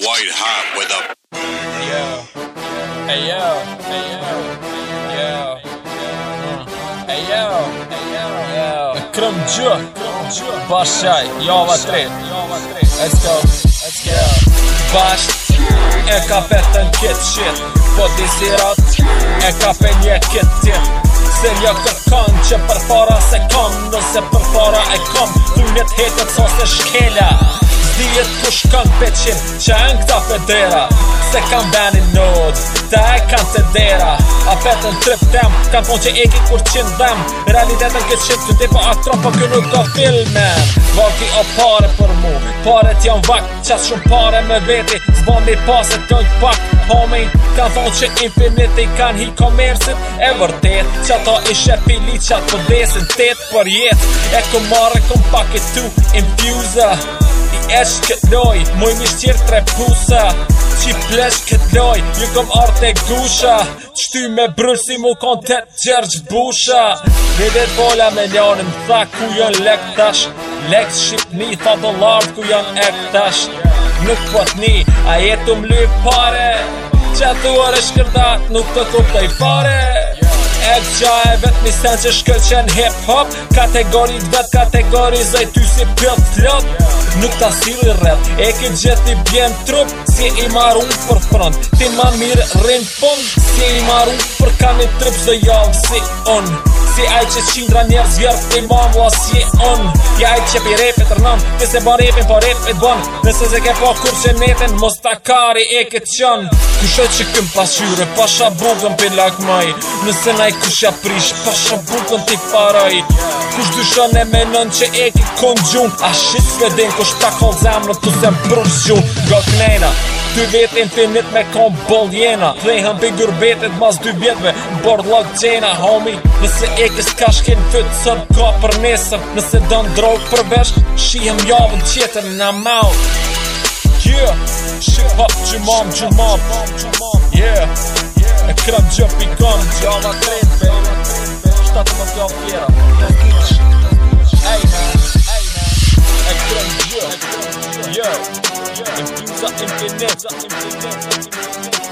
white hot with a yeah hey yo hey yo hey yo hey yo hey yo hey yo krum ju krum ju bashaj java yo java 3 let's go let's go bash e ka petën kit shit Po di zirat e ka pe një kit tjet Se një kërkan që për se kam Nëse për e kam Thunjet hetët sa se shkela dhjet të shkon peqin që e në këta federa Se kam benin nod, të e kam të dera A petën trip tem, kanë pon që eki kur qinë dhem Realitetën këtë shqip të depo aktron po kjo nuk do filmen Vaki o pare për mu, pare t'jam vak Qas shumë pare me veti, zbon mi paset kënk pak Homin, kanë thonë që infiniti kanë hi komersit E vërtet, që ta ishe pili që atë përdesin Tetë për jetë, e ku marrë, ku mpaki tu, infuse esh këtë loj Moj një shqirë tre pusa Qi plesh këtë loj Një kom arë gusha Qty me brullë si mu kon të të gjergj busha Një vetë bolla me më Tha ku jën lek tash Lek shqipni Tha të lartë ku jën e tash Nuk po të një A jetu më lujë pare Qa thua rëshkërdat Nuk të i pare e gja e vet një sen që shkëllqen hip hop Kategori të vet kategori zaj ty si pjot flot Nuk ta sili rrët, e ki gjeti bjen trup Si i marun për front, ti ma mirë rrën fund Si i marun për kam i trup zë javë si on Si aj që qindra njerë zvjerë ti ma vla si on Fjajt që pi repe të rënëm Ti se bon repin, po rep e të bon Nëse se ke po kur që netin Mos ta kari e këtë qënë Kusho që këm pasyre Pasha bugën pi lakmaj Nëse naj kusha aprish, Pasha bugën ti paraj Kush dyshon e menon që e ki kongjum A shit s'ke din kush pakon zemrë Tu se më prush Gok nejna Dy vjetë infinit me kom boljena Krejhën për gërbetet mas dy vjetve Bord lak gjena, homi Nëse e kës kash kënë fytë sër Ka për nesër Nëse dënë drogë për vesh Shihëm javën qëtër në maut Yeah Shihë hop që mom që mom Yeah E kërëm gjëpikon Gjallat të rejtë this.